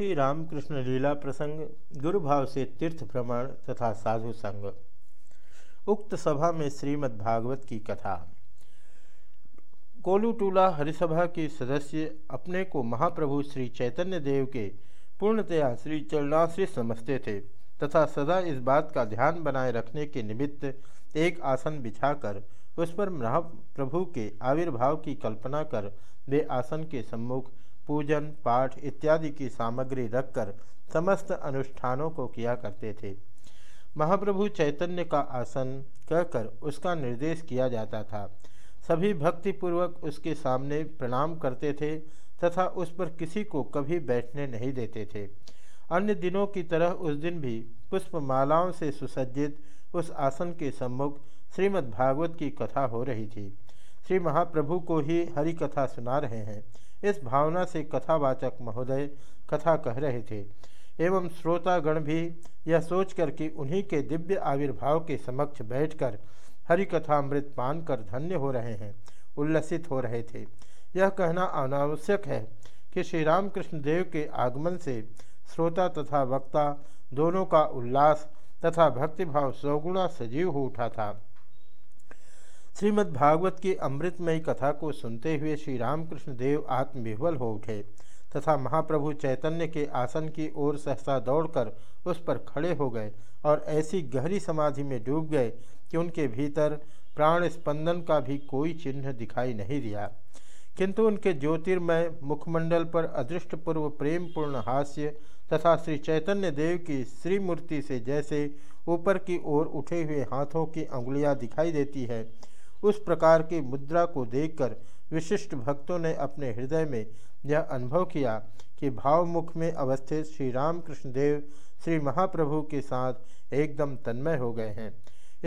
श्री रामकृष्ण लीला प्रसंग गुरुभाव से तीर्थ भ्रमण तथा साधु संग। उक्त सभा में श्रीमद्भागवत की कथा। कोलूटूला हरिसभा के सदस्य अपने को महाप्रभु श्री चैतन्य देव के पूर्णतया श्री चरणाश्री समझते थे तथा सदा इस बात का ध्यान बनाए रखने के निमित्त एक आसन बिछाकर उस पर महाप्रभु के आविर्भाव की कल्पना कर वे आसन के सम्मुख पूजन, पाठ इत्यादि की सामग्री रखकर समस्त अनुष्ठानों को किया करते थे। महाप्रभु चैतन्य का आसन कहकर उसका निर्देश किया जाता था। सभी भक्तिपूर्वक उसके सामने प्रणाम करते थे तथा उस पर किसी को कभी बैठने नहीं देते थे। अन्य दिनों की तरह उस दिन भी पुष्पमालाओं से सुसज्जित उस आसन के सम्मुख श्रीमद् भागवत की कथा हो रही थी। श्री महाप्रभु को ही हरि कथा सुना रहे हैं। इस भावना से कथावाचक महोदय कथा कह रहे थे। एवं श्रोतागण भी यह सोचकर कि उन्हीं के दिव्य आविर्भाव के समक्ष बैठकर हरि कथामृत पान कर धन्य हो रहे हैं, उल्लसित हो रहे थे। यह कहना अनावश्यक है कि श्री रामकृष्ण देव के आगमन से श्रोता तथा वक्ता दोनों का उल्लास तथा भक्तिभाव सौगुणा सजीव हो उठा था। श्रीमद्भागवत की अमृतमयी कथा को सुनते हुए श्री रामकृष्ण देव आत्मविह्वल हो उठे तथा महाप्रभु चैतन्य के आसन की ओर सहसा दौड़कर उस पर खड़े हो गए और ऐसी गहरी समाधि में डूब गए कि उनके भीतर प्राण स्पंदन का भी कोई चिन्ह दिखाई नहीं दिया। किंतु उनके ज्योतिर्मय मुखमंडल पर अदृष्टपूर्व प्रेमपूर्ण हास्य तथा श्री चैतन्य देव की श्रीमूर्ति से जैसे ऊपर की ओर उठे हुए हाथों की अंगुलियाँ दिखाई देती है उस प्रकार की मुद्रा को देखकर विशिष्ट भक्तों ने अपने हृदय में यह अनुभव किया कि भावमुख में अवस्थित श्री रामकृष्ण देव श्री महाप्रभु के साथ एकदम तन्मय हो गए हैं।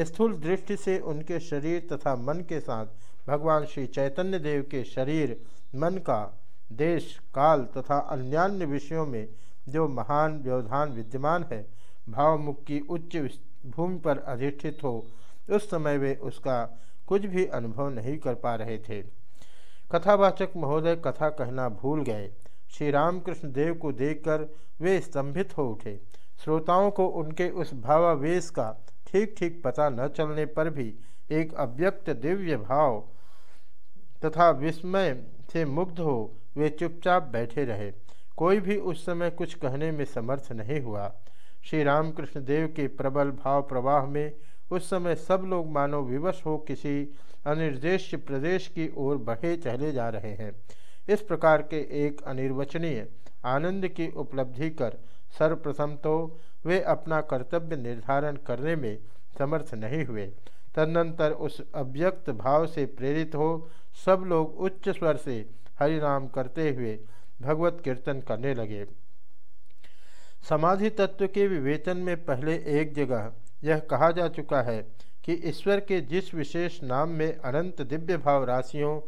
स्थूल दृष्टि से उनके शरीर तथा मन के साथ भगवान श्री चैतन्य देव के शरीर, मन का देश, काल तथा अन्यान्य विषयों में जो महान व्यवधान विद्यमान है, भावमुख की उच्च भूमि पर अधिष्ठित हो, उस समय वे उसका कुछ भी अनुभव नहीं कर पा रहे थे। कथावाचक महोदय कथा कहना भूल गए। श्री रामकृष्ण देव को देखकर वे स्तंभित हो उठे। श्रोताओं को उनके उस भावावेश का ठीक ठीक पता न चलने पर भी एक अव्यक्त दिव्य भाव तथा विस्मय से मुग्ध हो वे चुपचाप बैठे रहे। कोई भी उस समय कुछ कहने में समर्थ नहीं हुआ। श्री रामकृष्ण देव के प्रबल भाव प्रवाह में उस समय सब लोग मानो विवश हो किसी अनिर्देश प्रदेश की ओर बढ़े चले जा रहे हैं। इस प्रकार के एक अनिर्वचनीय आनंद की उपलब्धि कर सर्वप्रथम तो वे अपना कर्तव्य निर्धारण करने में समर्थ नहीं हुए। तदनंतर उस अव्यक्त भाव से प्रेरित हो सब लोग उच्च स्वर से हरिनाम करते हुए भगवत कीर्तन करने लगे। समाधि तत्व के विवेचन में पहले एक जगह यह कहा जा चुका है कि ईश्वर के जिस विशेष नाम में अनंत दिव्य भाव राशियों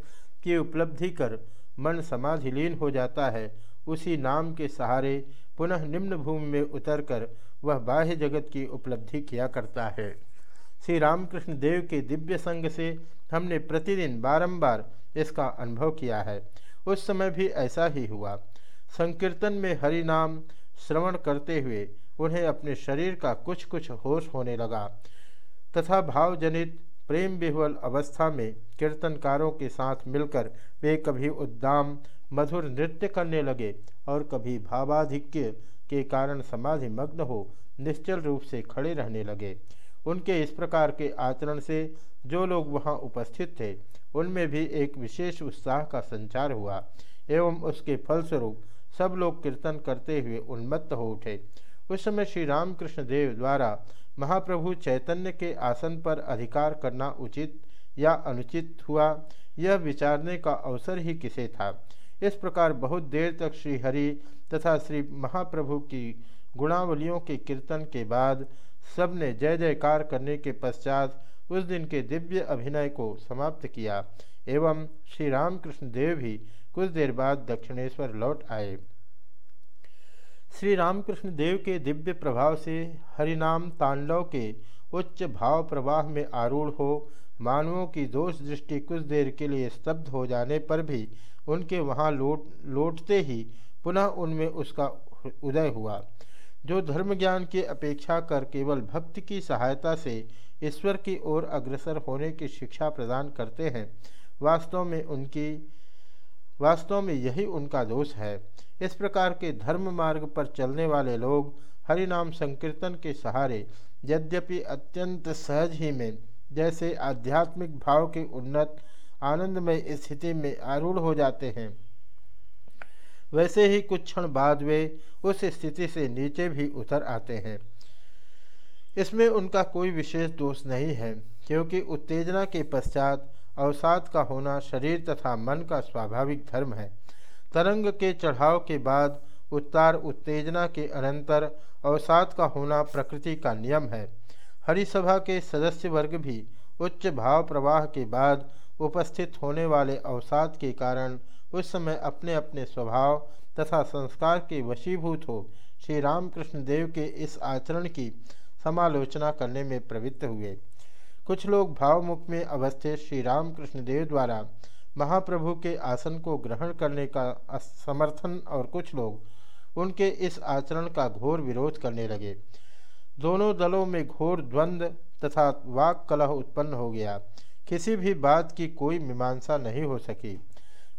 की उपलब्धि कर मन समाधिलीन हो जाता है, उसी नाम के सहारे पुनः निम्न भूमि में उतरकर वह बाह्य जगत की उपलब्धि किया करता है। श्री रामकृष्ण देव के दिव्य संग से हमने प्रतिदिन बारंबार इसका अनुभव किया है। उस समय भी ऐसा ही हुआ। संकीर्तन में हरि नाम श्रवण करते हुए उन्हें अपने शरीर का कुछ कुछ होश होने लगा। तथा भावजनित प्रेम विह्वल अवस्था में कीर्तनकारों के साथ मिलकर वे कभी उद्दाम, मधुर नृत्य करने लगे और कभी भावाधिक्य के कारण समाधि मग्न हो निश्चल रूप से खड़े रहने लगे। उनके इस प्रकार के आचरण से जो लोग वहाँ उपस्थित थे, उनमें भी एक विशेष उत्साह का संचार हुआ। एवं उसके फलस्वरूप सब लोग कीर्तन करते हुए उन्मत्त हो उठे। उस समय श्री रामकृष्ण देव द्वारा महाप्रभु चैतन्य के आसन पर अधिकार करना उचित या अनुचित हुआ, यह विचारने का अवसर ही किसे था? इस प्रकार बहुत देर तक श्री हरि तथा श्री महाप्रभु की गुणावलियों के कीर्तन के बाद सबने जय जयकार करने के पश्चात उस दिन के दिव्य अभिनय को समाप्त किया। एवं श्री रामकृष्ण देव भी कुछ देर बाद दक्षिणेश्वर लौट आए। श्री रामकृष्ण देव के दिव्य प्रभाव से हरिनाम तांडव के उच्च भाव प्रवाह में आरूढ़ हो, मानवों की दोष दृष्टि कुछ देर के लिए स्तब्ध हो जाने पर भी उनके वहाँ लौट, लौटते ही पुनः उनमें उसका उदय हुआ। जो धर्म ज्ञान की अपेक्षा कर केवल भक्ति की सहायता से ईश्वर की ओर अग्रसर होने की शिक्षा प्रदान करते हैं, वास्तव में उनकी वास्तव में यही उनका दोष है। इस प्रकार के धर्म मार्ग पर चलने वाले लोग हरिनाम संकीर्तन के सहारे यद्यपि अत्यंत सहज ही में, जैसे आध्यात्मिक भाव के उन्नत, आनंदमय स्थिति में आरूढ़ हो जाते हैं। वैसे ही कुछ क्षण बाद वे उस स्थिति से नीचे भी उतर आते हैं। इसमें उनका कोई विशेष दोष नहीं है, क्योंकि उत्तेजना के पश्चात अवसाद का होना शरीर तथा मन का स्वाभाविक धर्म है। तरंग के चढ़ाव के बाद उत्तार उत्तेजना के अनंतर अवसाद का होना प्रकृति का नियम है। हरिसभा के सदस्य वर्ग भी उच्च भाव प्रवाह के बाद उपस्थित होने वाले अवसाद के कारण उस समय अपने अपने स्वभाव तथा संस्कार के वशीभूत हो श्री रामकृष्ण देव के इस आचरण की समालोचना करने में प्रवृत्त हुए। कुछ लोग भावमुख में अवस्थित श्री रामकृष्ण देव द्वारा महाप्रभु के आसन को ग्रहण करने का समर्थन और कुछ लोग उनके इस आचरण का घोर विरोध करने लगे। दोनों दलों में घोर द्वंद्व तथा वाक कलह उत्पन्न हो गया। किसी भी बात की कोई मीमांसा नहीं हो सकी।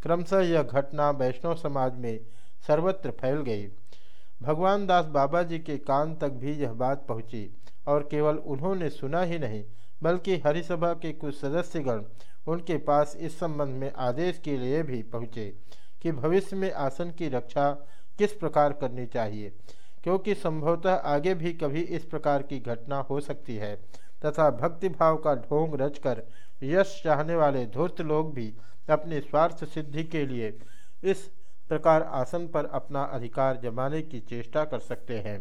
क्रमशः यह घटना वैष्णव समाज में सर्वत्र फैल गई। भगवान दास बाबा जी के कान तक भी यह बात पहुँची और केवल उन्होंने सुना ही नहीं बल्कि हरिसभा के कुछ सदस्यगण उनके पास इस संबंध में आदेश के लिए भी पहुँचे कि भविष्य में आसन की रक्षा किस प्रकार करनी चाहिए, क्योंकि संभवतः आगे भी कभी इस प्रकार की घटना हो सकती है, तथा भक्तिभाव का ढोंग रचकर यश चाहने वाले धूर्त लोग भी अपने स्वार्थ सिद्धि के लिए इस प्रकार आसन पर अपना अधिकार जमाने की चेष्टा कर सकते हैं।